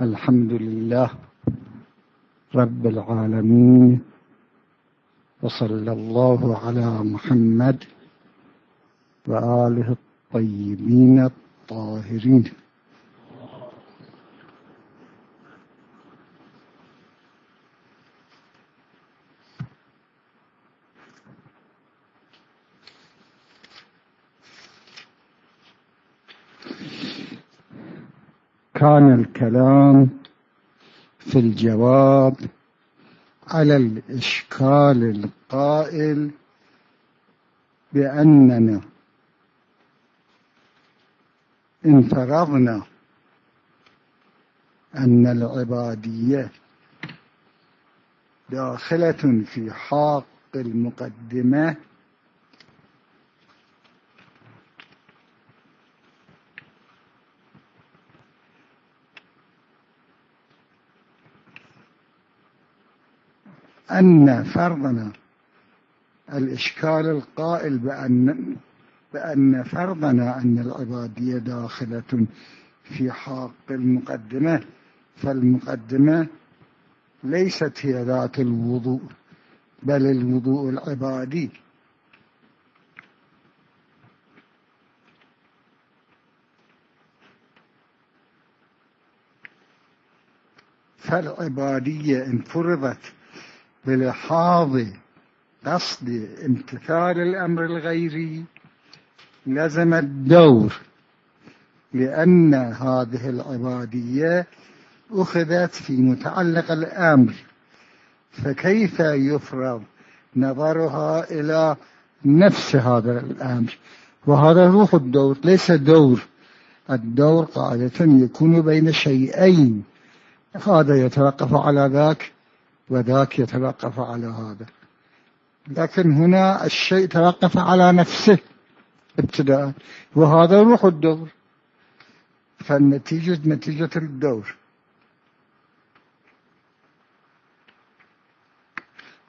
الحمد لله رب العالمين وصلى الله على محمد وآله الطيبين الطاهرين. كان الكلام في الجواب على الإشكال القائل بأننا إن فرضنا أن العبادية داخلة في حاق المقدمة أن فرضنا الإشكال القائل بأن بأن فرضنا أن العبادية داخلة في حق المقدمة فالمقدمة ليست هي ذات الوضوء بل الوضوء العبادي. فالعبادية إن فرضت بلحاظ قصد امتثال الأمر الغيري لزم الدور لأن هذه العبادية أخذت في متعلق الأمر. فكيف يفرض نظرها إلى نفس هذا الأمر؟ وهذا روح الدور ليس دور. الدور قاعدة يكون بين شيئين. هذا يتوقف على ذاك وذاك يتوقف على هذا. لكن هنا الشيء توقف على نفسه ابتداء. وهذا روح الدور. فالنتيجة نتيجة الدور.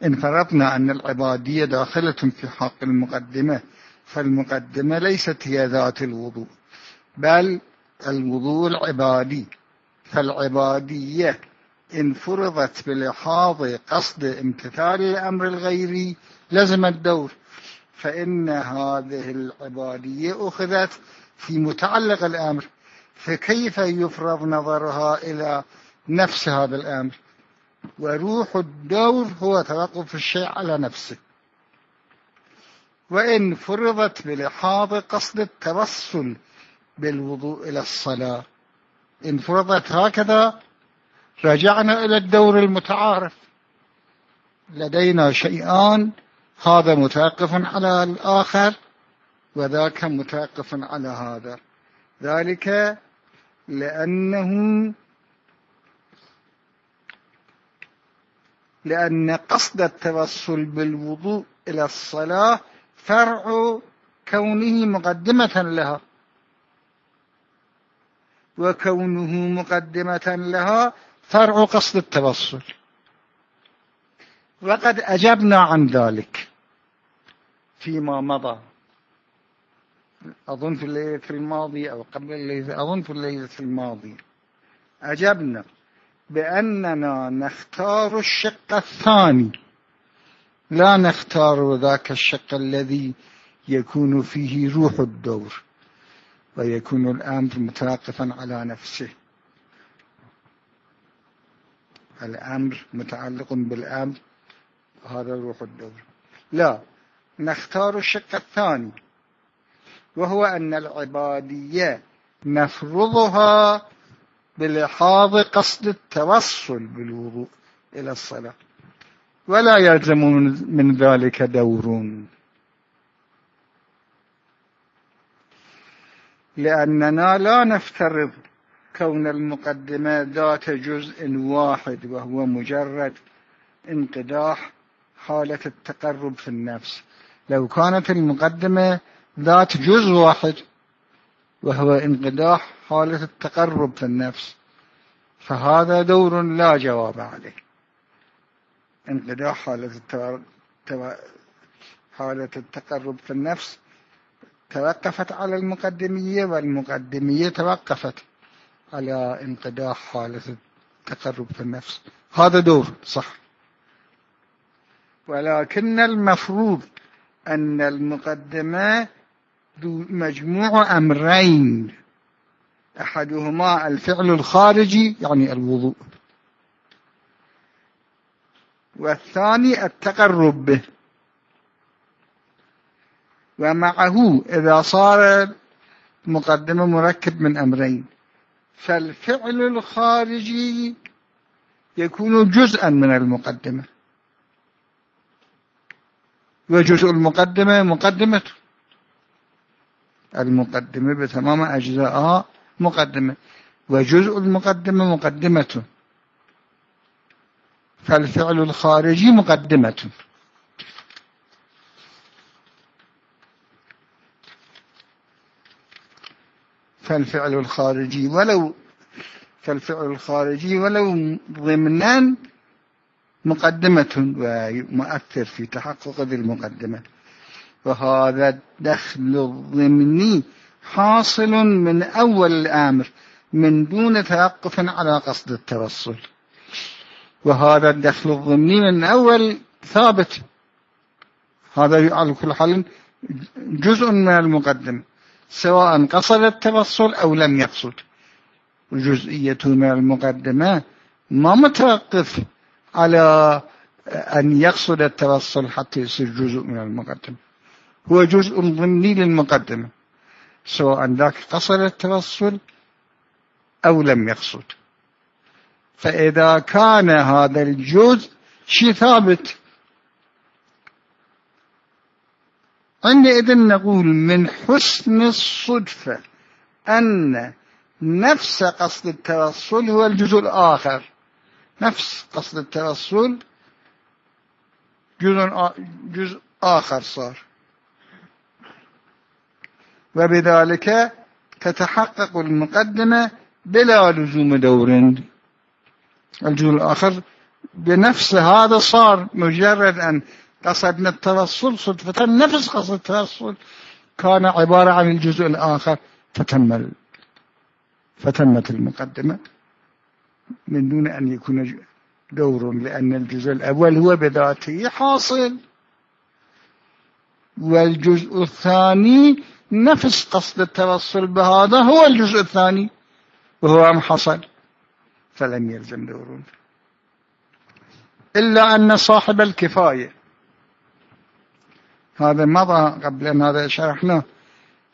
إن فرضنا أن العبادية داخلة في حق المقدمة فالمقدمة ليست هي ذات الوضوء بل الوضوء العبادي. فالعبادية إن فرضت بلحاظ قصد امتثال الأمر الغيري لزم الدور فإن هذه العبادية أخذت في متعلق الأمر فكيف يفرض نظرها إلى نفس هذا الأمر؟ وروح الدور هو توقف الشيء على نفسه. وإن فرضت بلحاظ قصد التوصل بالوضوء إلى الصلاة إن فرضت هكذا رجعنا إلى الدور المتعارف. لدينا شيئان هذا متوقف على الآخر وذاك متوقف على هذا. ذلك لأنه لأن قصد التوصل بالوضوء إلى الصلاة فرع كونه مقدمة لها. وكونه مقدمة لها فرع قصد التوصل. وقد أجبنا عن ذلك فيما مضى. أظن في الليلة الماضية أو قبل الليلة أظن في الليلة الماضية أجبنا بأننا نختار الشق الثاني. لا نختار ذاك الشق الذي يكون فيه روح الدور ويكون الأمر متوقفا على نفسه. الأمر متعلق بالأمر هذا روح الدور. لا نختار الشق الثاني وهو أن العبادية نفرضها بلحاظ قصد التوصل بالوضوء إلى الصلاة. ولا يلزم من ذلك دور. لأننا لا نفترض كون المقدمة ذات جزء واحد وهو مجرد انقداح حالة التقرب في النفس. لو كانت المقدمة ذات جزء واحد وهو انقداح حالة التقرب في النفس فهذا دور لا جواب عليه. انقداح حالة حالة التقرب في النفس توقفت على المقدمية والمقدمية توقفت. على انقداح حالة التقرب في النفس. هذا دور صح. ولكن المفروض أن المقدمة مجموع أمرين. أحدهما الفعل الخارجي يعني الوضوء. والثاني التقرب به. ومعه إذا صار مقدمة مركب من أمرين. فالفعل الخارجي يكون جزءا من المقدمة. وجزء المقدمة مقدمة. المقدمة بتمام أجزائها مقدمة. وجزء المقدمة مقدمة. فالفعل الخارجي مقدمة. فالفعل الخارجي ولو فالفعل الخارجي ولو ضمنا مقدمة ومؤثر في تحقق ذي المقدمة وهذا الدخل الضمني حاصل من أول الأمر من دون توقف على قصد التوصل. وهذا الدخل الضمني من أول ثابت. هذا على كل حال جزء من المقدمة. سواء قصد التوصل أو لم يقصد. جزئية من المقدمة ما متوقف على أن يقصد التوصل حتى يصير جزء من المقدمة. هو جزء ضمني للمقدمة. سواء ذاك قصد التوصل أو لم يقصد. فإذا كان هذا الجزء شيء ثابت عندئذ نقول من حسن الصدفة أن نفس قصد التوصل هو الجزء الآخر. نفس قصد التوصل جزء, جزء آخر صار. وبذلك تتحقق المقدمة بلا لزوم دور. الجزء الآخر بنفس هذا صار مجرد أن قصدنا التوصل صدفة نفس قصد التوصل. كان عبارة عن الجزء الآخر فتم فتمت المقدمة من دون أن يكون دور لأن الجزء الأول هو بذاته حاصل. والجزء الثاني نفس قصد التوصل بهذا هو الجزء الثاني وهو ما حصل. فلم يلزم دور. إلا أن صاحب الكفاية هذا مضى قبل أن هذا شرحناه.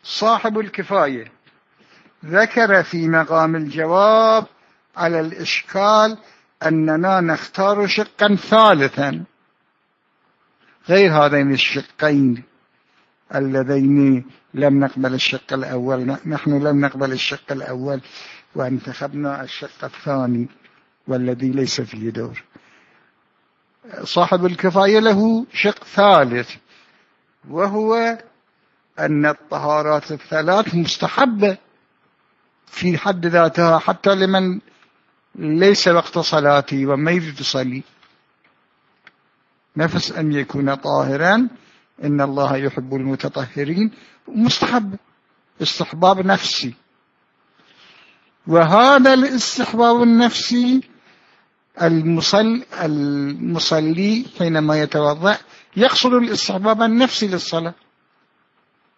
صاحب الكفاية ذكر في مقام الجواب على الإشكال أننا نختار شقا ثالثا. غير هذين الشقين اللذين لم نقبل الشق الأول. نحن لم نقبل الشق الأول وانتخبنا الشق الثاني والذي ليس فيه دور. صاحب الكفاية له شق ثالث. وهو أن الطهارات الثلاث مستحبة في حد ذاتها حتى لمن ليس وقت صلاتي وما يريد يصلي. نفس أن يكون طاهرا إن الله يحب المتطهرين. مستحب استحباب نفسي. وهذا الاستحباب النفسي المصل المصلي حينما يتوضأ يقصد الاستحباب النفسي للصلاة.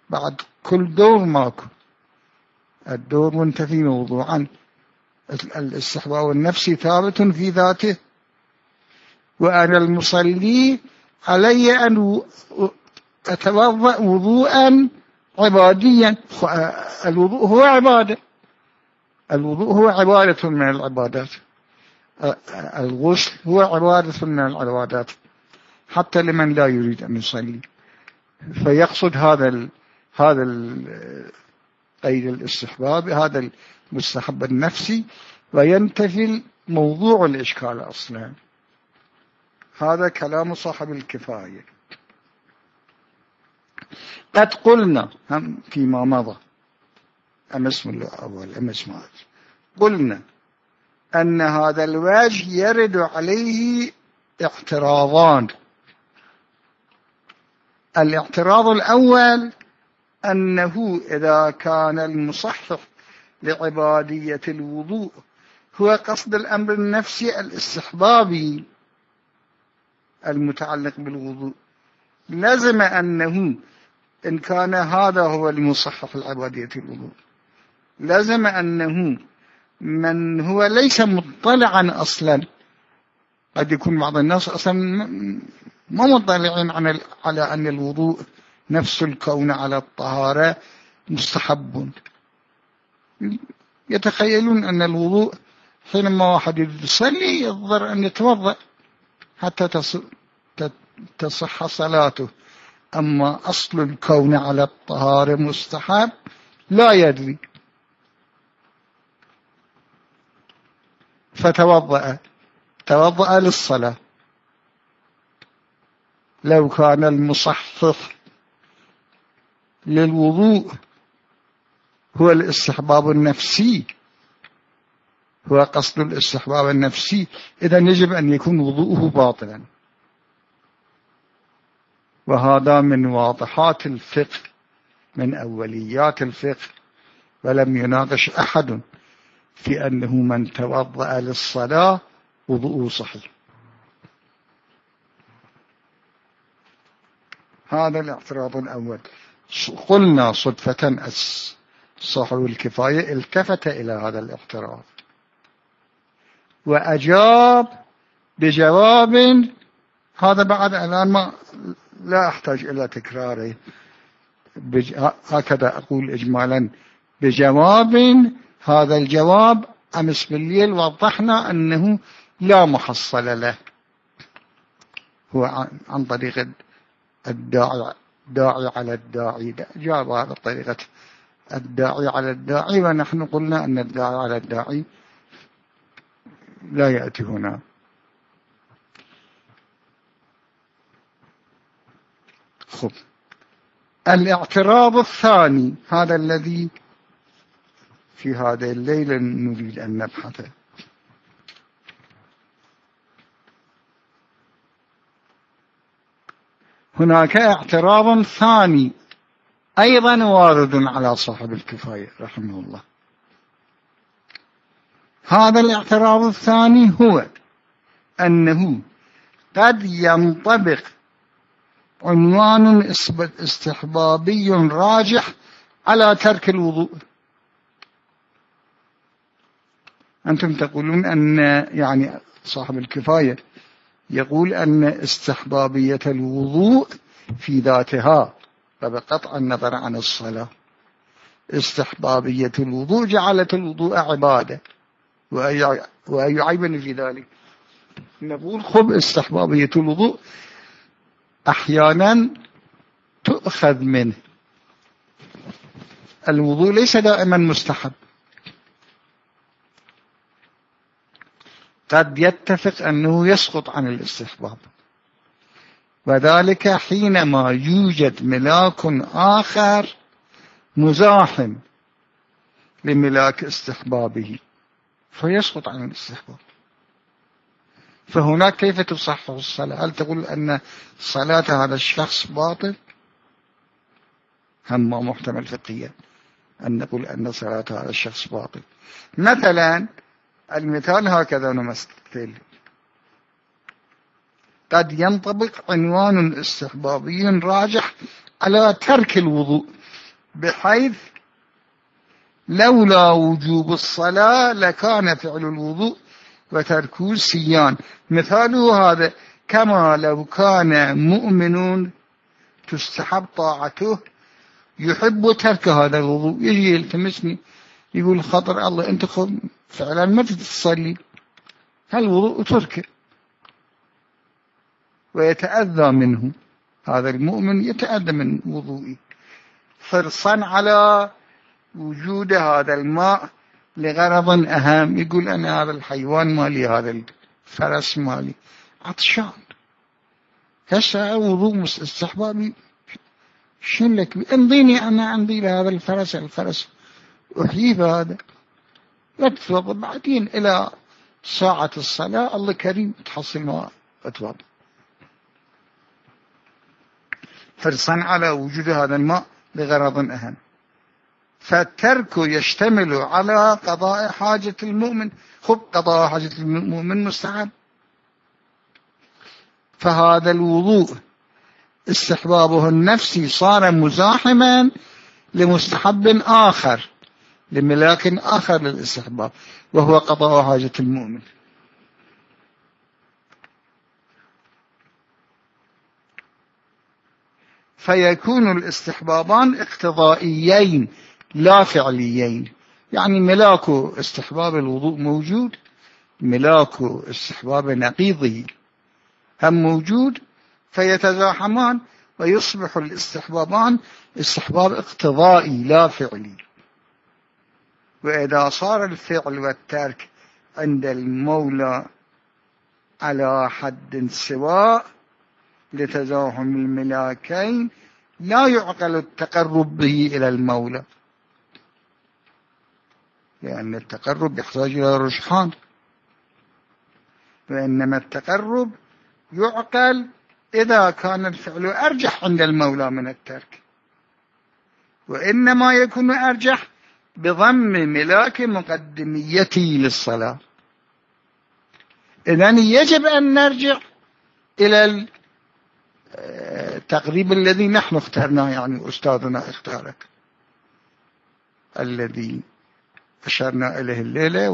بعد كل دور ماكو. الدور منتفي موضوعا. الاستحباب النفسي ثابت في ذاته. وأنا المصلي علي أن أتوضأ وضوءا عباديا. الوضوء هو عبادة. الوضوء هو عبادة من العبادات. الغسل هو عبادة من العبادات. حتى لمن لا يريد أن يصلي. فيقصد هذا ال هذا قيد الاستحباب هذا المستحب النفسي وينتفي موضوع الإشكال أصلا. هذا كلام صاحب الكفاية. قد قلنا هم فيما مضى. أم اسم الأول أم اسم قلنا أن هذا الوجه يرد عليه اعتراضان. الاعتراض الأول أنه إذا كان المصحح لعبادية الوضوء هو قصد الأمر النفسي الاستحبابي المتعلق بالوضوء. لازم أنه إن كان هذا هو المصحف العبادية الوضوء. لازم أنه من هو ليس مطلعا أصلا. قد يكون بعض الناس أصلا ما مطلعين على أن الوضوء نفس الكون على الطهارة مستحب. يتخيلون أن الوضوء حينما واحد يصلي يضطر أن يتوضأ حتى تصح صلاته. أما أصل الكون على الطهارة مستحب. لا يدري. فتوضأ. توضأ للصلاة. لو كان المصحف للوضوء هو الاستحباب النفسي هو قصد الاستحباب النفسي. إذا يجب أن يكون وضوءه باطلا. وهذا من واضحات الفقه من أوليات الفقه. ولم يناقش أحد في أنه من توضأ للصلاة وضوءه صحيح. هذا الاعتراض الأول. قلنا صدفة صاحب الكفاية التفت إلى هذا الاعتراض. وأجاب بجواب هذا بعد الآن ما لا أحتاج إلى تكراره. هكذا أقول إجمالا. بجواب هذا الجواب أمس بالليل وضحنا أنه لا محصل له. هو عن طريق الداعي داعي على الداعي. جاب هذا طريقة الداعي على الداعي ونحن قلنا أن الداعي على الداعي لا يأتي هنا. خب. الاعتراض الثاني هذا الذي في هذا الليل نريد أن نبحثه هناك اعتراض ثاني أيضا وارد على صاحب الكفاية رحمه الله. هذا الاعتراض الثاني هو أنه قد ينطبق عنوان استحبابي راجح على ترك الوضوء. أنتم تقولون أن يعني صاحب الكفاية يقول أن استحبابية الوضوء في ذاتها فبقطع النظر عن الصلاة. استحبابية الوضوء جعلت الوضوء عبادة. وأي عيب في ذلك؟ نقول خب استحبابية الوضوء أحيانا تؤخذ منه. الوضوء ليس دائما مستحب. قد يتفق أنه يسقط عن الاستحباب. وذلك حينما يوجد ملاك آخر مزاحم لملاك استحبابه فيسقط عن الاستحباب. فهناك كيف تصحح الصلاة؟ هل تقول أن صلاة هذا الشخص باطل؟ هم محتمل فقهيا أن نقول أن صلاة هذا الشخص باطل. مثلا المثال هكذا نمثل. قد ينطبق عنوان استحبابي راجح على ترك الوضوء بحيث لولا وجوب الصلاة لكان فعل الوضوء وتركه سيان مثاله هذا كما لو كان مؤمن تستحب طاعته يحب ترك هذا الوضوء. يجي يلتمسني يقول خطر الله انت فعلا ما تصلي. هالوضوء تركه. ويتأذى منه. هذا المؤمن يتأذى من وضوئي حرصا على وجود هذا الماء لغرض أهم. يقول أنا هذا الحيوان مالي هذا الفرس مالي. عطشان. هسه وضوء استحبابي. شن لك؟ انضيني أنا عندي لهذا الفرس. الفرس أحيي بهذا. لا تتوضا بعدين إلى ساعة الصلاة. الله كريم تحصل ما أتوضا حرصا على وجود هذا الماء لغرض أهم. فالترك يشتمل على قضاء حاجة المؤمن. خب قضاء حاجة المؤمن مستحب. فهذا الوضوء استحبابه النفسي صار مزاحما لمستحب آخر. لملاك آخر للاستحباب وهو قضاء حاجة المؤمن. فيكون الاستحبابان اقتضائيين لا فعليين. يعني ملاك استحباب الوضوء موجود ملاك استحباب نقيضه هم موجود فيتزاحمان ويصبح الاستحبابان استحباب اقتضائي لا فعلي. وإذا صار الفعل والترك عند المولى على حد سواء لتزاحم الملاكين لا يعقل التقرب به إلى المولى. لأن التقرب يحتاج إلى رجحان. وإنما التقرب يعقل إذا كان الفعل أرجح عند المولى من الترك. وإنما يكون أرجح بضم ملاك مقدميته للصلاة. إذن يجب أن نرجع إلى التقريب الذي نحن اخترناه يعني أستاذنا اختارك الذي أشرنا إليه الليلة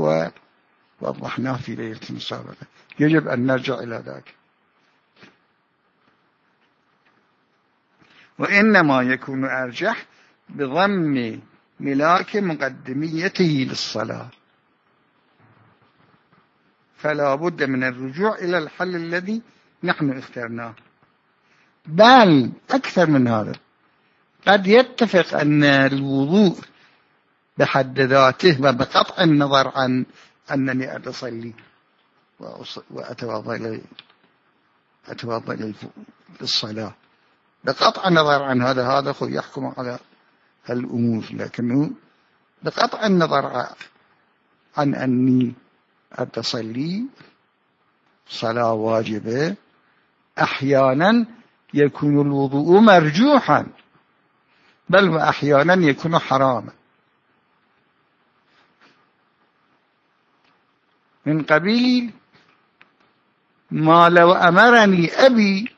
ووضحناه في ليلة المسابقة. يجب أن نرجع إلى ذلك وإنما يكون أرجح بضم ملاك مقدميته للصلاة. فلا بد من الرجوع إلى الحل الذي نحن اخترناه. بل أكثر من هذا قد يتفق أن الوضوء بحد ذاته وبقطع النظر عن أنني أتصلي وأتوضأ أتوضأ للصلاة. بقطع النظر عن هذا هذا خو يحكم على الأمور لكنه بقطع النظر عن أني أتصلي صلاة واجبة. أحيانا يكون الوضوء مرجوحا بل وأحيانا يكون حراما. من قبيل ما لو أمرني أبي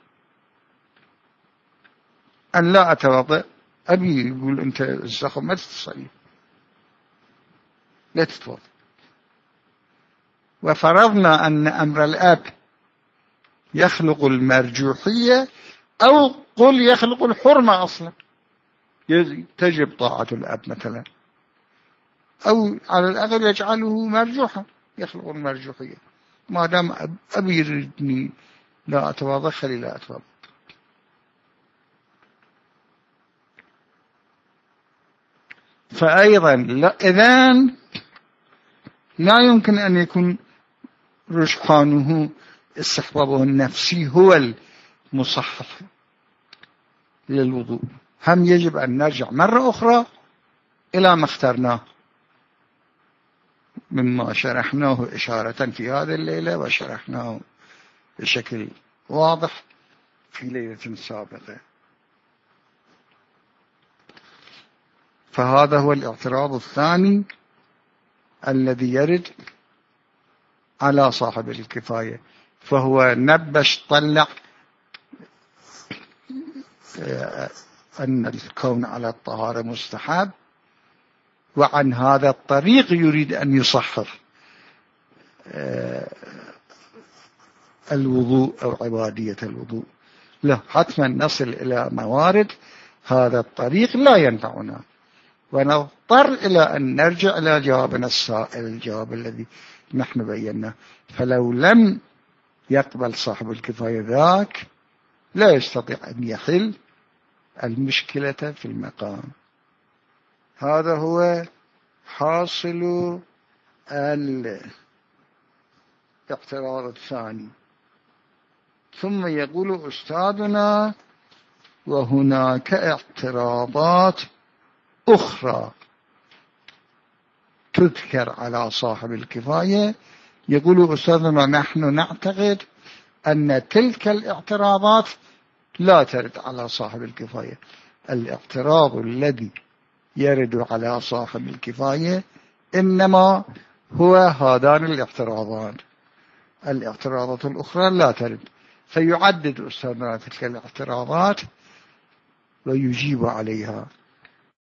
أن لا أتوضأ أبي يقول أنت الزخم ما تتصلي لا تتوضأ وفرضنا أن أمر الأب يخلق المرجوحية أو قل يخلق الحرمة أصلا. تجب طاعة الأب مثلا. أو على الأقل يجعله مرجوحا يخلق المرجوحية. ما دام أبي يريدني لا أتواضع خلي لا أتواضع. فأيضا لا إذن لا يمكن أن يكون رجحانه استحبابه النفسي هو المصحح للوضوء. هم يجب أن نرجع مرة أخرى إلى ما اخترناه. مما شرحناه إشارة في هذه الليلة وشرحناه بشكل واضح في ليلة سابقة. فهذا هو الاعتراض الثاني الذي يرد على صاحب الكفاية فهو نبش طلع أن الكون على الطهارة مستحب وعن هذا الطريق يريد أن يصحح الوضوء أو عبادية الوضوء. لا حتما نصل إلى موارد هذا الطريق لا ينفعنا. ونضطر إلى أن نرجع إلى جوابنا السائل الجواب الذي نحن بيناه. فلو لم يقبل صاحب الكفاية ذاك لا يستطيع أن يحل المشكلة في المقام. هذا هو حاصل الاعتراض الثاني. ثم يقول أستاذنا وهناك اعتراضات أخرى تذكر على صاحب الكفاية. يقول أستاذنا نحن نعتقد أن تلك الاعتراضات لا ترد على صاحب الكفاية. الاعتراض الذي يرد على صاحب الكفاية إنما هو هذان الاعتراضان. الاعتراضات الأخرى لا ترد. فيعدد أستاذنا تلك الاعتراضات ويجيب عليها.